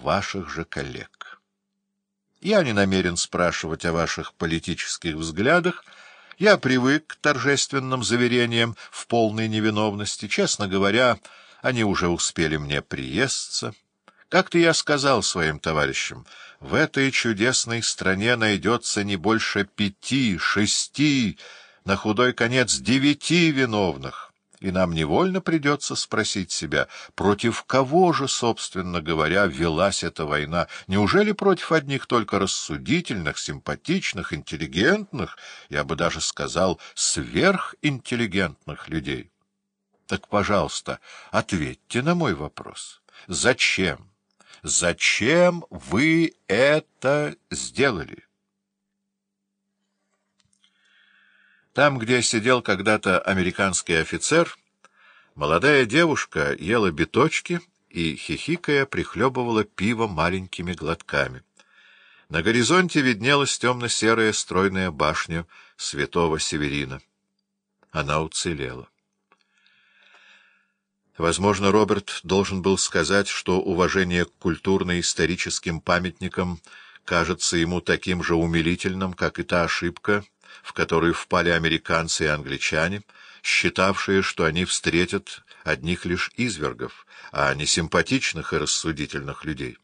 ваших же коллег. Я не намерен спрашивать о ваших политических взглядах, я привык к торжественным заверениям в полной невиновности. Честно говоря, они уже успели мне приесться. Как-то я сказал своим товарищам, в этой чудесной стране найдется не больше пяти, шести, на худой конец девяти виновных, и нам невольно придется спросить себя, против кого же, собственно говоря, велась эта война? Неужели против одних только рассудительных, симпатичных, интеллигентных, я бы даже сказал, сверхинтеллигентных людей? Так, пожалуйста, ответьте на мой вопрос. Зачем? Зачем вы это сделали? Там, где сидел когда-то американский офицер, молодая девушка ела биточки и, хихикая, прихлебывала пиво маленькими глотками. На горизонте виднелась темно-серая стройная башня святого Северина. Она уцелела. Возможно, Роберт должен был сказать, что уважение к культурно-историческим памятникам кажется ему таким же умилительным, как и та ошибка, в которую впали американцы и англичане, считавшие, что они встретят одних лишь извергов, а не симпатичных и рассудительных людей.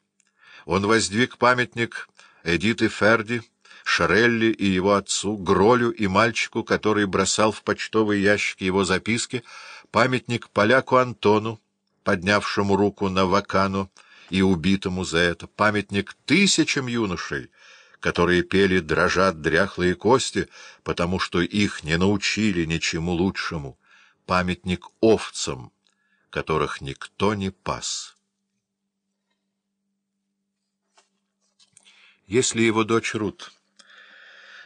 Он воздвиг памятник Эдиты Ферди, Шарелли и его отцу, Гролю и мальчику, который бросал в почтовый ящик его записки, памятник поляку Антону, поднявшему руку на Вакану и убитому за это, памятник тысячам юношей, которые пели «дрожат дряхлые кости», потому что их не научили ничему лучшему, памятник овцам, которых никто не пас. Если его дочь Рут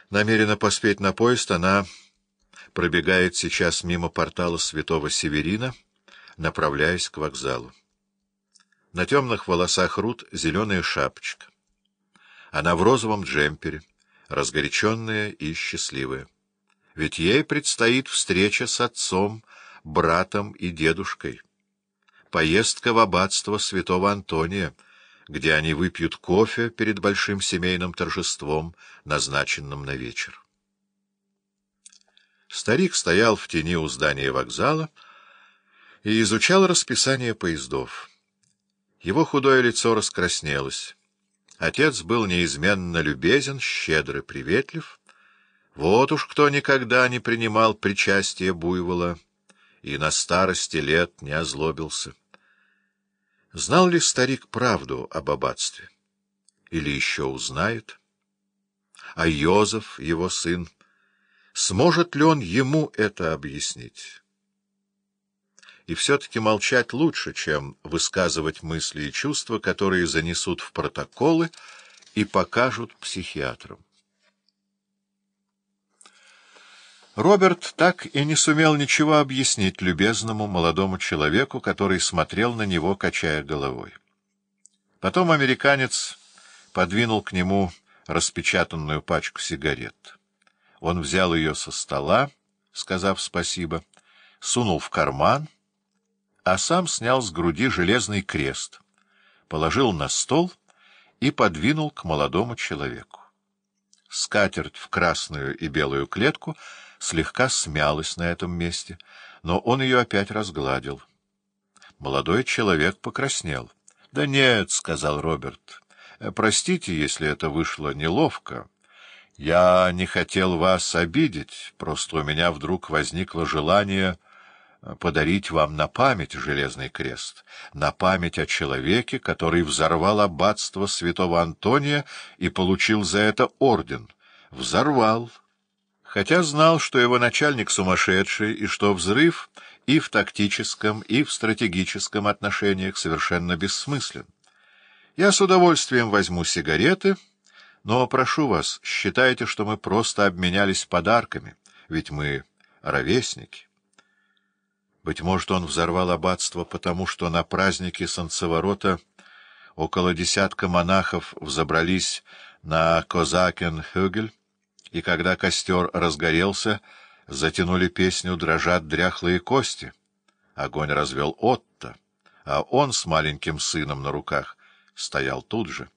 намерена поспеть на поезд, она пробегает сейчас мимо портала Святого Северина, направляясь к вокзалу. На темных волосах Рут зеленая шапочка. Она в розовом джемпере, разгоряченная и счастливая. Ведь ей предстоит встреча с отцом, братом и дедушкой. Поездка в аббатство святого Антония, где они выпьют кофе перед большим семейным торжеством, назначенным на вечер. Старик стоял в тени у здания вокзала и изучал расписание поездов. Его худое лицо раскраснелось. Отец был неизменно любезен, щедр и приветлив. Вот уж кто никогда не принимал причастие буйвола и на старости лет не озлобился. Знал ли старик правду об аббатстве? Или еще узнает? А Йозеф, его сын, Сможет ли он ему это объяснить? И все-таки молчать лучше, чем высказывать мысли и чувства, которые занесут в протоколы и покажут психиатрам. Роберт так и не сумел ничего объяснить любезному молодому человеку, который смотрел на него, качая головой. Потом американец подвинул к нему распечатанную пачку сигарет. Он взял ее со стола, сказав спасибо, сунул в карман, а сам снял с груди железный крест, положил на стол и подвинул к молодому человеку. Скатерть в красную и белую клетку слегка смялась на этом месте, но он ее опять разгладил. Молодой человек покраснел. — Да нет, — сказал Роберт, — простите, если это вышло неловко. Я не хотел вас обидеть, просто у меня вдруг возникло желание подарить вам на память Железный Крест, на память о человеке, который взорвал аббатство святого Антония и получил за это орден. Взорвал, хотя знал, что его начальник сумасшедший, и что взрыв и в тактическом, и в стратегическом отношениях совершенно бессмыслен. Я с удовольствием возьму сигареты — но, прошу вас, считайте, что мы просто обменялись подарками, ведь мы ровесники. Быть может, он взорвал аббатство, потому что на празднике Солнцеворота около десятка монахов взобрались на Козакен-Хюгель, и когда костер разгорелся, затянули песню «Дрожат дряхлые кости». Огонь развел Отто, а он с маленьким сыном на руках стоял тут же.